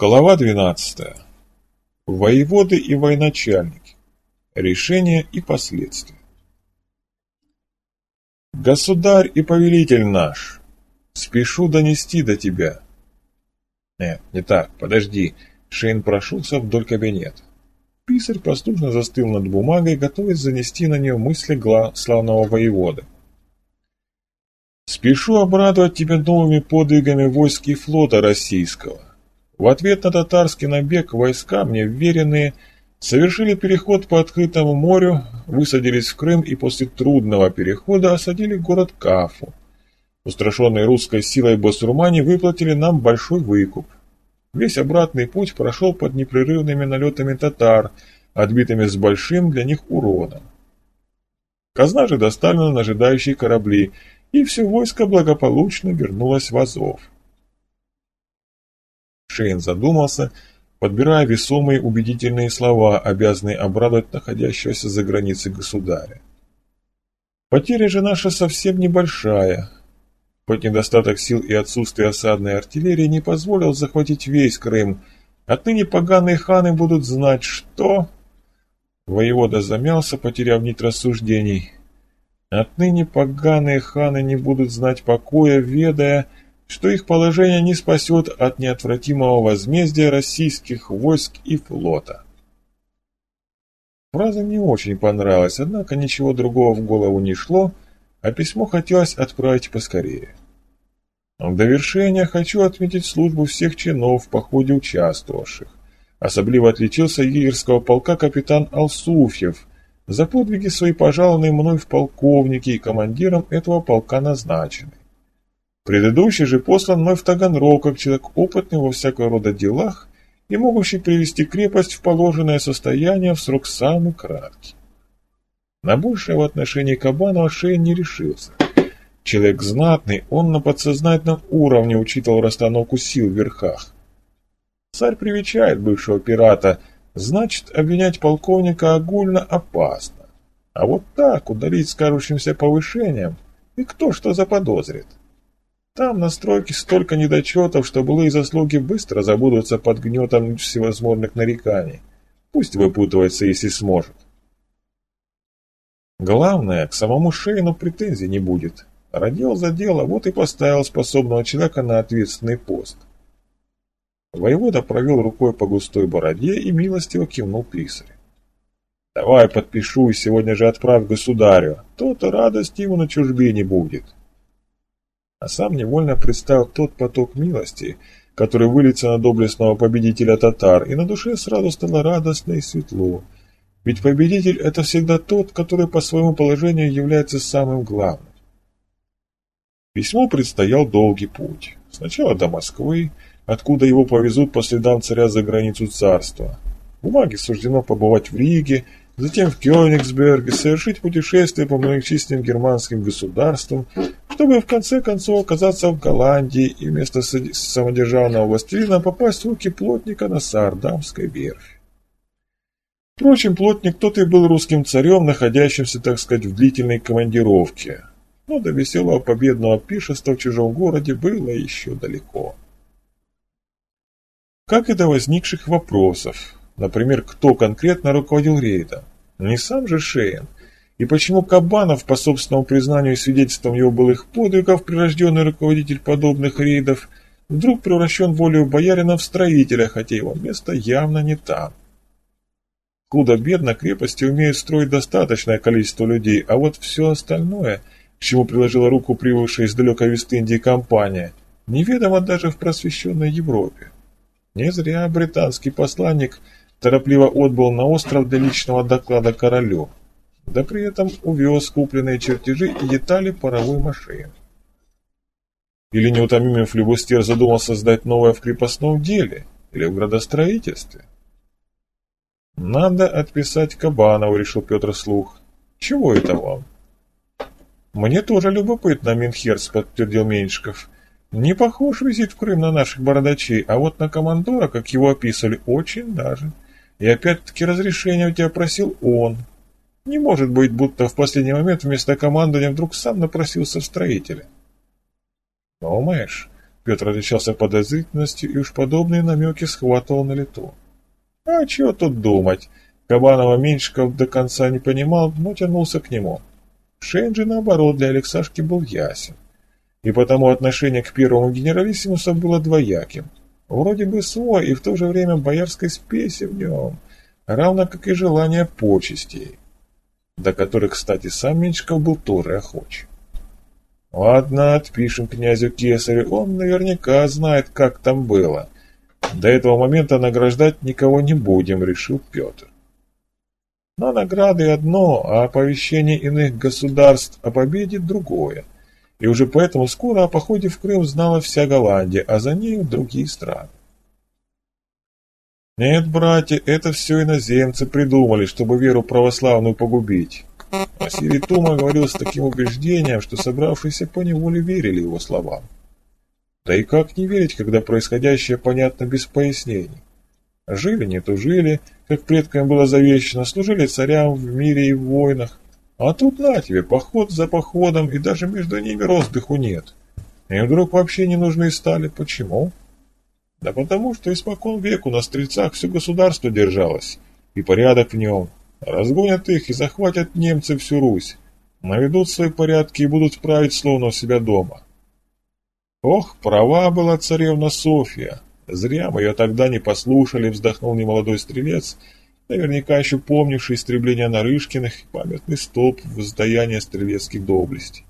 Глава 12. Воеводы и военачальники. Решения и последствия. Государь и повелитель наш, спешу донести до тебя. Нет, не так, подожди. Шейн прошелся вдоль кабинета. Писарь послушно застыл над бумагой, готовясь занести на нее мысли гла славного воеводы. Спешу обрадовать тебя новыми подвигами войск и флота российского в ответ на татарский набег войска, мне вверенные, совершили переход по открытому морю, высадились в Крым и после трудного перехода осадили город Кафу. Устрашенные русской силой басурмане выплатили нам большой выкуп. Весь обратный путь прошел под непрерывными налетами татар, отбитыми с большим для них уроном. Казна же доставлена на ожидающие корабли, и все войско благополучно вернулось в Азов. Шейн задумался, подбирая весомые убедительные слова, обязанные обрадовать находящегося за границей государя. Потеря же наша совсем небольшая. Хоть недостаток сил и отсутствие осадной артиллерии не позволил захватить весь Крым, отныне поганые ханы будут знать, что... Воевода замялся, потеряв нить рассуждений. Отныне поганые ханы не будут знать покоя, ведая, что их положение не спасет от неотвратимого возмездия российских войск и флота. Фраза не очень понравилась, однако ничего другого в голову не шло, а письмо хотелось отправить поскорее. В довершение хочу отметить службу всех чинов в походе участвовавших. Особливо отличился егерского полка капитан Алсуфьев, за подвиги свои пожалованные мной в полковнике и командиром этого полка назначены. Предыдущий же послан мной в Таганрог, как человек опытный во всякого рода делах и могущий привести крепость в положенное состояние в срок самый краткий. На большее в отношении Кабанова Шейн не решился. Человек знатный, он на подсознательном уровне учитывал расстановку сил в верхах. Царь привечает бывшего пирата, значит, обвинять полковника огульно опасно. А вот так ударить с кажущимся повышением, и кто что заподозрит. Там на стройке столько недочетов, что былые заслуги быстро забудутся под гнетом всевозможных нареканий. Пусть выпутывается, если сможет. Главное, к самому Шейну претензий не будет. Родил за дело, вот и поставил способного человека на ответственный пост. Воевода провел рукой по густой бороде и милостиво кивнул писарю. «Давай подпишу и сегодня же отправь государю, то-то радости ему на чужбине будет» а сам невольно представил тот поток милости, который выльется на доблестного победителя татар, и на душе сразу стало радостно и светло. Ведь победитель – это всегда тот, который по своему положению является самым главным. Письмо предстоял долгий путь. Сначала до Москвы, откуда его повезут по следам царя за границу царства. Бумаге суждено побывать в Риге, затем в Кёнигсберге, совершить путешествие по многочисленным германским государствам, чтобы в конце концов оказаться в Голландии и вместо самодержавного властелина попасть в руки плотника на Саардамской верфи. Впрочем, плотник тот и был русским царем, находящимся, так сказать, в длительной командировке. Но до веселого победного пишества в чужом городе было еще далеко. Как и до возникших вопросов, например, кто конкретно руководил рейдом. Не сам же Шейн, и почему Кабанов, по собственному признанию и свидетельствам его былых подвигов, прирожденный руководитель подобных рейдов, вдруг превращен волею боярина в строителя, хотя его место явно не там. Худо-бедно крепости умеют строить достаточное количество людей, а вот все остальное, к чему приложила руку прибывшая из далекой Вест-Индии компания, неведомо даже в просвещенной Европе. Не зря британский посланник торопливо отбыл на остров для личного доклада королю да при этом увез купленные чертежи и детали паровой машины. Или неутомимый флебустер задумал создать новое в крепостном деле или в градостроительстве? «Надо отписать Кабанову», — решил Петр слух. «Чего это вам?» «Мне тоже любопытно, Минхерц», — подтвердил Меньшиков. «Не похож визит в Крым на наших бородачей, а вот на командора, как его описывали, очень даже. И опять-таки разрешение у тебя просил он, не может быть, будто в последний момент вместо командования вдруг сам напросился в строителя. Думаешь? Петр отличался подозрительностью и уж подобные намеки схватывал на лету. А чего тут думать? Кабанова Меньшиков до конца не понимал, но тянулся к нему. Шейн же, наоборот, для Алексашки был ясен. И потому отношение к первому генералиссимусу было двояким. Вроде бы свой, и в то же время боярской спеси в нем, равно как и желание почестей, до которых, кстати, сам Меньшиков был тоже охоч. Ладно, отпишем князю Кесарю, он наверняка знает, как там было. До этого момента награждать никого не будем, решил Петр. Но награды одно, а оповещение иных государств о победе другое. И уже поэтому скоро о походе в Крым знала вся Голландия, а за нею другие страны. Нет, братья, это все иноземцы придумали, чтобы веру православную погубить. Василий Тума говорил с таким убеждением, что собравшиеся по неволе верили его словам. Да и как не верить, когда происходящее понятно без пояснений? Жили, не тужили, как предкам было завещено, служили царям в мире и в войнах. А тут на тебе, поход за походом, и даже между ними роздыху нет. И вдруг вообще не нужны стали. Почему? Да потому что испокон веку на стрельцах все государство держалось, и порядок в нем. Разгонят их и захватят немцы всю Русь, наведут свои порядки и будут править словно у себя дома. Ох, права была царевна Софья. Зря мы ее тогда не послушали, вздохнул немолодой стрелец, наверняка еще помнивший истребление Нарышкиных и памятный столб воздаяния стрелецких доблестей.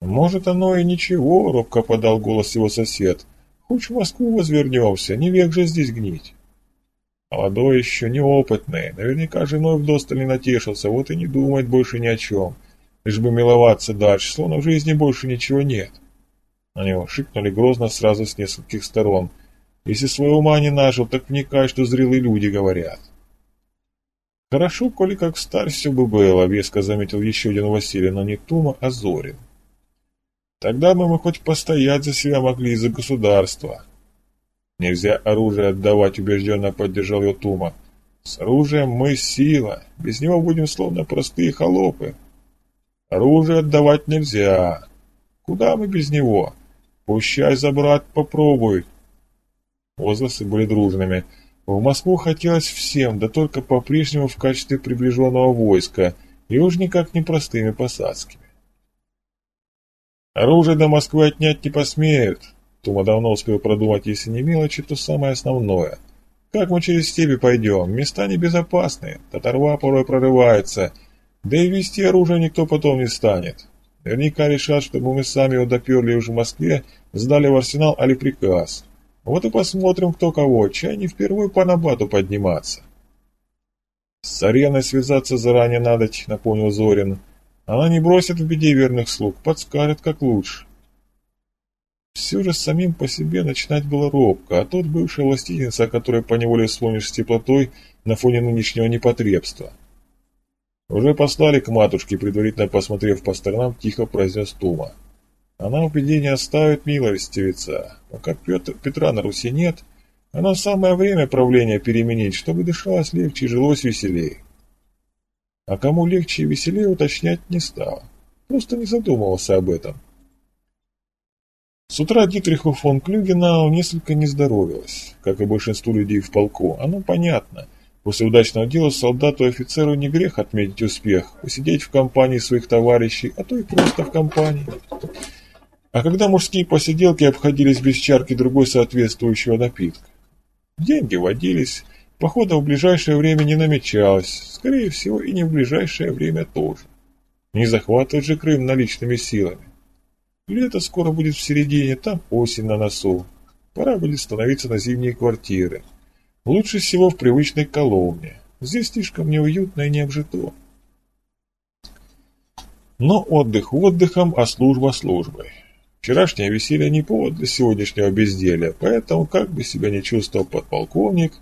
«Может, оно и ничего», — робко подал голос его сосед. «Хоть в Москву возвернемся, не век же здесь гнить». Молодой еще, неопытный, наверняка женой вдосталь не натешился, вот и не думает больше ни о чем. Лишь бы миловаться дальше, словно в жизни больше ничего нет. На него шикнули грозно сразу с нескольких сторон. Если своего ума не нажил, так вникай, что зрелые люди говорят. Хорошо, коли как старь все бы было, веско заметил еще один Василий, но не Тума, а Зорин. Тогда бы мы хоть постоять за себя могли и за государство. Нельзя оружие отдавать, убежденно поддержал ее Тума. С оружием мы сила, без него будем словно простые холопы. Оружие отдавать нельзя. Куда мы без него? Пущай за брат попробуй. Возгласы были дружными. В Москву хотелось всем, да только по-прежнему в качестве приближенного войска, и уж никак не простыми посадскими. Оружие до Москвы отнять не посмеют, Тума давно успел продумать, если не мелочи, то самое основное. Как мы через степи пойдем? Места небезопасные, татарва порой прорывается, да и вести оружие никто потом не станет. Наверняка решат, чтобы мы сами его доперли уже в Москве, сдали в арсенал, али приказ. Вот и посмотрим, кто кого, чай не впервые по набату подниматься. С царевной связаться заранее надо, напомнил Зорин. Она не бросит в беде верных слуг, подскажет, как лучше. Все же самим по себе начинать было робко, а тот бывший властительница, о которой поневоле вспомнишь с теплотой на фоне нынешнего непотребства. Уже послали к матушке, предварительно посмотрев по сторонам, тихо произнес Тума. Она в беде не оставит милостивица. Пока Петр, Петра на Руси нет, оно самое время правления переменить, чтобы дышалось легче и жилось веселее. А кому легче и веселее уточнять не стало. Просто не задумывался об этом. С утра Дитриху фон Клюгенау несколько не здоровилось, как и большинству людей в полку. Оно понятно. После удачного дела солдату и офицеру не грех отметить успех, посидеть в компании своих товарищей, а то и просто в компании. А когда мужские посиделки обходились без чарки другой соответствующего напитка? Деньги водились, похода в ближайшее время не намечалось, скорее всего и не в ближайшее время тоже. Не захватывать же Крым наличными силами. Лето скоро будет в середине, там осень на носу. Пора будет становиться на зимние квартиры. Лучше всего в привычной коломне. Здесь слишком неуютно и необжито. Но отдых отдыхом, а служба службой. Вчерашнее веселье не повод для сегодняшнего безделия, поэтому, как бы себя не чувствовал подполковник,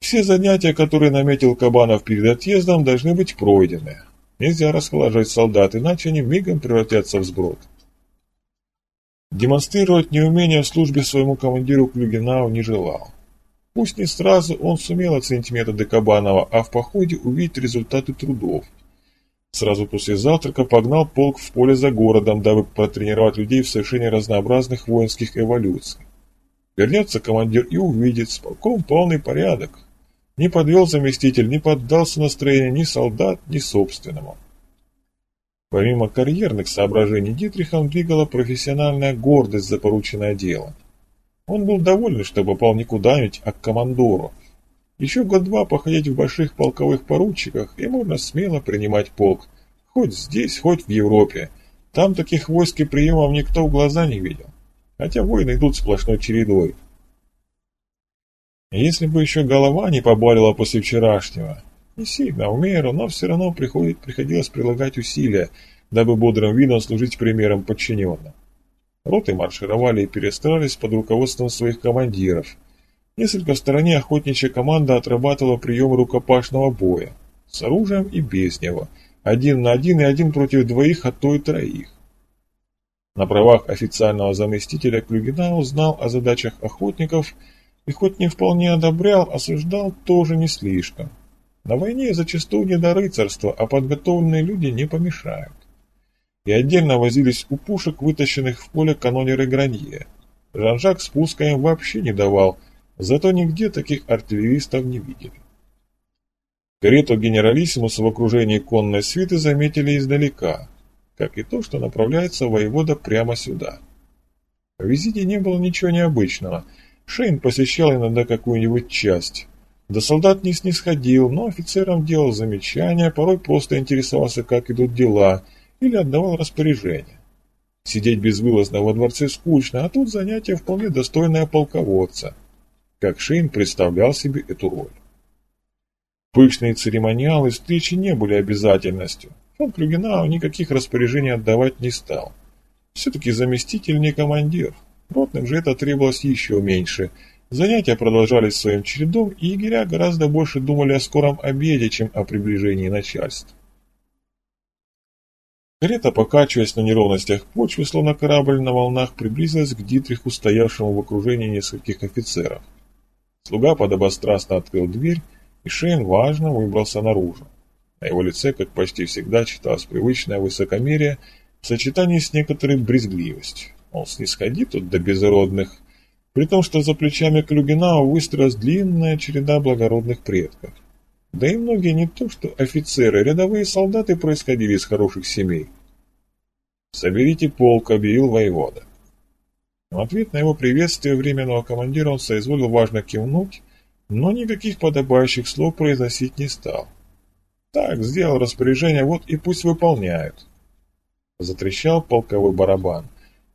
все занятия, которые наметил Кабанов перед отъездом, должны быть пройдены. Нельзя расхолаживать солдат, иначе они мигом превратятся в сброд. Демонстрировать неумение в службе своему командиру Клюгинау не желал. Пусть не сразу он сумел оценить методы Кабанова, а в походе увидеть результаты трудов. Сразу после завтрака погнал полк в поле за городом, дабы протренировать людей в совершении разнообразных воинских эволюций. Вернется командир и увидит, с полком полный порядок. Не подвел заместитель, не поддался настроению ни солдат, ни собственному. Помимо карьерных соображений, Дитрихом двигала профессиональная гордость за порученное дело. Он был доволен, что попал не куда-нибудь, а к командору, еще год-два походить в больших полковых поручиках, и можно смело принимать полк. Хоть здесь, хоть в Европе. Там таких войск и приемов никто в глаза не видел. Хотя войны идут сплошной чередой. Если бы еще голова не побалила после вчерашнего, не сильно, в меру, но все равно приходит, приходилось прилагать усилия, дабы бодрым видом служить примером подчиненным. Роты маршировали и перестраивались под руководством своих командиров – Несколько в стороне охотничья команда отрабатывала приемы рукопашного боя. С оружием и без него. Один на один и один против двоих, а то и троих. На правах официального заместителя Клюгина узнал о задачах охотников и хоть не вполне одобрял, осуждал тоже не слишком. На войне зачастую не до рыцарства, а подготовленные люди не помешают. И отдельно возились у пушек, вытащенных в поле канонеры Гранье. Жан-Жак спуска им вообще не давал – Зато нигде таких артиллеристов не видели. Карету генералиссимуса в окружении конной свиты заметили издалека, как и то, что направляется воевода прямо сюда. В визите не было ничего необычного. Шейн посещал иногда какую-нибудь часть. До солдат не снисходил, но офицерам делал замечания, порой просто интересовался, как идут дела, или отдавал распоряжения. Сидеть безвылазно во дворце скучно, а тут занятие вполне достойное полководца как Шейн представлял себе эту роль. Пышные церемониалы встречи не были обязательностью. Фон Клюгенау никаких распоряжений отдавать не стал. Все-таки заместитель не командир. Ротным же это требовалось еще меньше. Занятия продолжались своим чередом, и егеря гораздо больше думали о скором обеде, чем о приближении начальства. Карета, покачиваясь на неровностях почвы, словно корабль на волнах, приблизилась к Дитриху, стоявшему в окружении нескольких офицеров. Слуга подобострастно открыл дверь, и Шейн важно выбрался наружу. На его лице, как почти всегда, читалось привычное высокомерие в сочетании с некоторой брезгливостью. Он снисходит тут до безродных, при том, что за плечами Клюгинау выстроилась длинная череда благородных предков. Да и многие не то что офицеры, рядовые солдаты происходили из хороших семей. «Соберите полк», — объявил воевода. В ответ на его приветствие временного командира он соизволил важно кивнуть, но никаких подобающих слов произносить не стал. Так, сделал распоряжение, вот и пусть выполняют. Затрещал полковой барабан.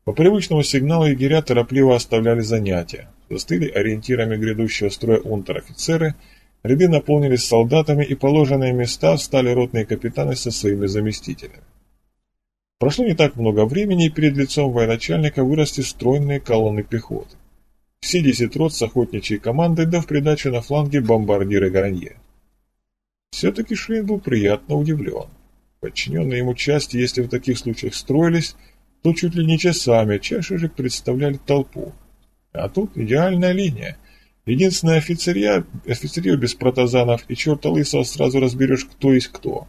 По привычному сигналу егеря торопливо оставляли занятия. Застыли ориентирами грядущего строя унтер-офицеры, ряды наполнились солдатами и положенные места встали ротные капитаны со своими заместителями. Прошло не так много времени, и перед лицом военачальника выросли стройные колонны пехоты. Все десять рот с охотничьей командой, да придачу на фланге бомбардиры Гаранье. Все-таки Шейн был приятно удивлен. Подчиненные ему части, если в таких случаях строились, то чуть ли не часами, чаще же представляли толпу. А тут идеальная линия. Единственное офицерье без протазанов, и черта лысого сразу разберешь, кто есть кто.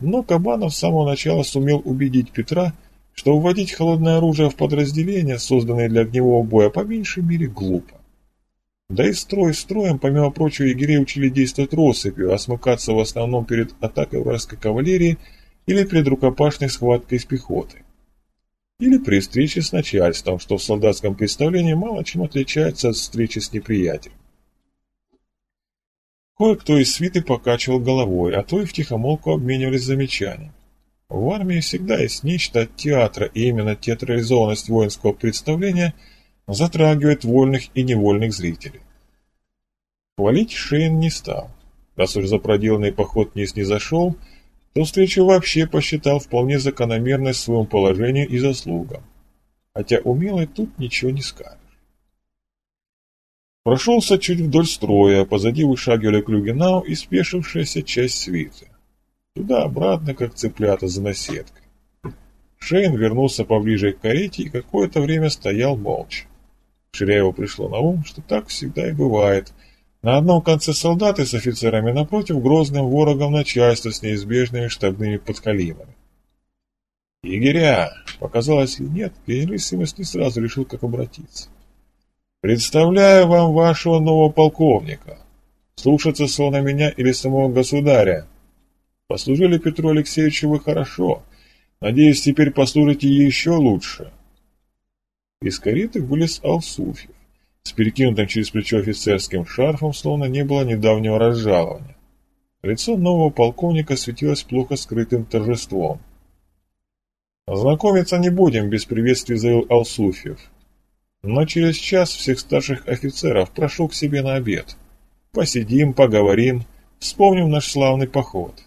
Но Кабанов с самого начала сумел убедить Петра, что вводить холодное оружие в подразделения, созданные для огневого боя, по меньшей мере глупо. Да и строй строем, помимо прочего, егерей учили действовать россыпью, а смыкаться в основном перед атакой вражеской кавалерии или перед рукопашной схваткой с пехотой. Или при встрече с начальством, что в солдатском представлении мало чем отличается от встречи с неприятелем. Кое-кто из свиты покачивал головой, а то и втихомолку обменивались замечаниями. В армии всегда есть нечто от театра, и именно театрализованность воинского представления затрагивает вольных и невольных зрителей. Хвалить Шейн не стал. Раз уж за проделанный поход не снизошел, то встречу вообще посчитал вполне закономерной своему положению и заслугам. Хотя умелый тут ничего не скажет. Прошелся чуть вдоль строя, позади вышагивали Клюгенау и спешившаяся часть свиты. Туда-обратно, как цыплята за наседкой. Шейн вернулся поближе к карете и какое-то время стоял молча. Ширяеву пришло на ум, что так всегда и бывает. На одном конце солдаты с офицерами, напротив грозным ворогом начальства с неизбежными штабными подкалимами. «Егеря!» Показалось ли нет, генералиссимус не сразу решил, как обратиться. «Представляю вам вашего нового полковника. Слушаться словно меня или самого государя. Послужили Петру Алексеевичу вы хорошо. Надеюсь, теперь послужите еще лучше». Из кареты вылез Алсуфьев. С перекинутым через плечо офицерским шарфом словно не было недавнего разжалования. Лицо нового полковника светилось плохо скрытым торжеством. «Знакомиться не будем», — без приветствия заявил Алсуфьев. «Но через час всех старших офицеров прошу к себе на обед. Посидим, поговорим, вспомним наш славный поход».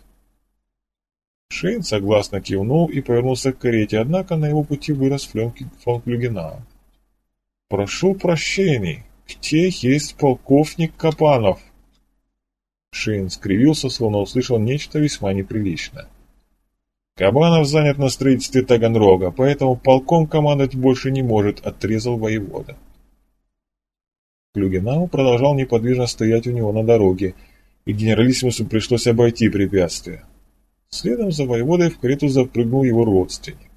Шейн согласно кивнул и повернулся к карете, однако на его пути вырос фон Клюгенау. «Прошу прощений, где есть полковник Капанов?» Шин скривился, словно услышал нечто весьма неприличное. «Кабанов занят на строительстве Таганрога, поэтому полком командовать больше не может», — отрезал воевода. Клюгенау продолжал неподвижно стоять у него на дороге, и генералиссимусу пришлось обойти препятствие. Следом за воеводой в карету запрыгнул его родственник.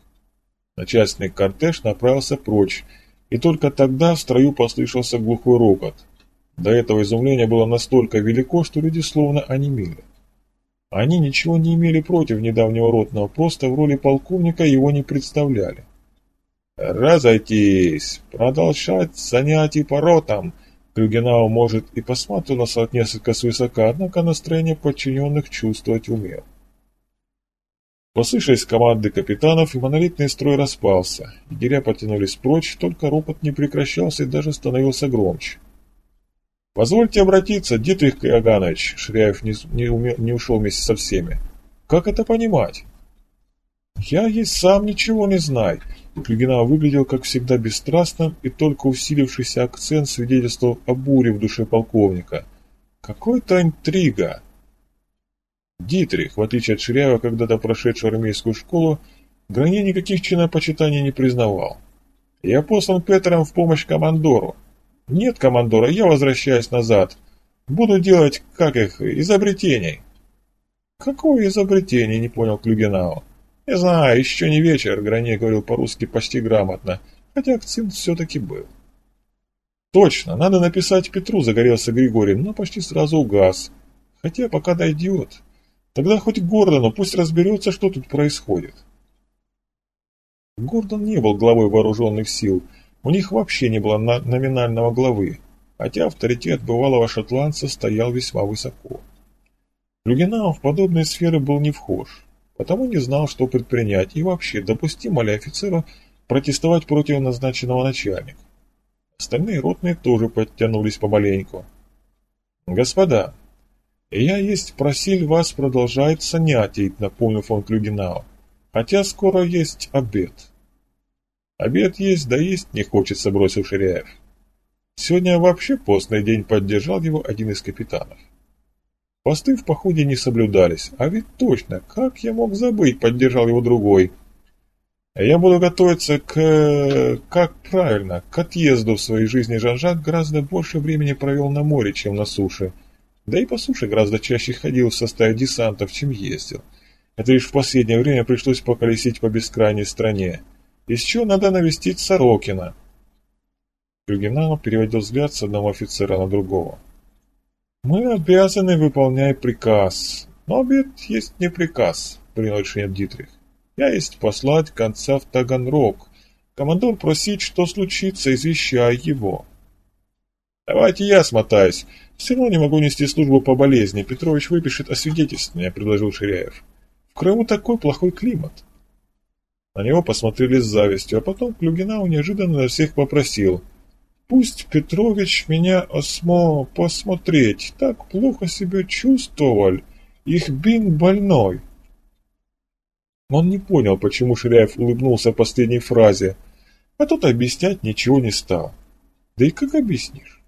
Начальственный кортеж направился прочь, и только тогда в строю послышался глухой рокот. До этого изумление было настолько велико, что люди словно онемели. Они ничего не имели против недавнего ротного, просто в роли полковника его не представляли. «Разойтись! Продолжать занятий по ротам!» Клюгенау, может, и посмотрел нас от несколько свысока, однако настроение подчиненных чувствовать умел. Послышались команды капитанов, и монолитный строй распался. Егеря потянулись прочь, только ропот не прекращался и даже становился громче. «Позвольте обратиться, Дитрих Иоганович», — Ширяев не, не, не ушел вместе со всеми. «Как это понимать?» «Я есть сам ничего не знаю». Клюгина выглядел, как всегда, бесстрастным, и только усилившийся акцент свидетельствовал о буре в душе полковника. «Какой-то интрига». Дитрих, в отличие от Ширяева, когда-то прошедшего армейскую школу, Грани никаких чинопочитаний не признавал. «Я послан Петром в помощь командору. Нет, командора, я возвращаюсь назад. Буду делать, как их, изобретений». «Какое изобретение?» – не понял Клюгенау. «Не знаю, еще не вечер», – Грани говорил по-русски почти грамотно, хотя акцент все-таки был. «Точно, надо написать Петру», – загорелся Григорий, но почти сразу угас. «Хотя пока дойдет». Тогда хоть Гордону, пусть разберется, что тут происходит. Гордон не был главой вооруженных сил, у них вообще не было на номинального главы, хотя авторитет бывалого шотландца стоял весьма высоко. Люгенау в подобные сферы был не вхож, потому не знал, что предпринять и вообще допустимо ли офицеру протестовать против назначенного начальника. Остальные ротные тоже подтянулись помаленьку. «Господа, «Я есть просил вас продолжать занятий», — напомнил фон Клюгенау. «Хотя скоро есть обед». «Обед есть, да есть не хочется», — бросил Ширяев. Сегодня вообще постный день поддержал его один из капитанов. Посты в походе не соблюдались, а ведь точно, как я мог забыть, поддержал его другой. Я буду готовиться к... как правильно, к отъезду в своей жизни Жан-Жак гораздо больше времени провел на море, чем на суше. Да и по суше гораздо чаще ходил в составе десантов, чем ездил. Это лишь в последнее время пришлось поколесить по бескрайней стране. Еще надо навестить Сорокина. Крюгинау переводил взгляд с одного офицера на другого. «Мы обязаны выполнять приказ. Но обед есть не приказ», — принял решение Дитрих. «Я есть послать конца в Таганрог. Командор просит, что случится, извещай его». «Давайте я смотаюсь. Все равно не могу нести службу по болезни. Петрович выпишет освидетельствование», — предложил Ширяев. «В Крыму такой плохой климат». На него посмотрели с завистью, а потом Клюгинау неожиданно всех попросил. «Пусть Петрович меня осмо посмотреть. Так плохо себя чувствовал. Их бин больной». Он не понял, почему Ширяев улыбнулся последней фразе, а тот объяснять ничего не стал. Да и как объяснишь?